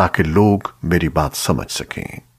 تاکہ لوگ میری بات سمجھ سکیں۔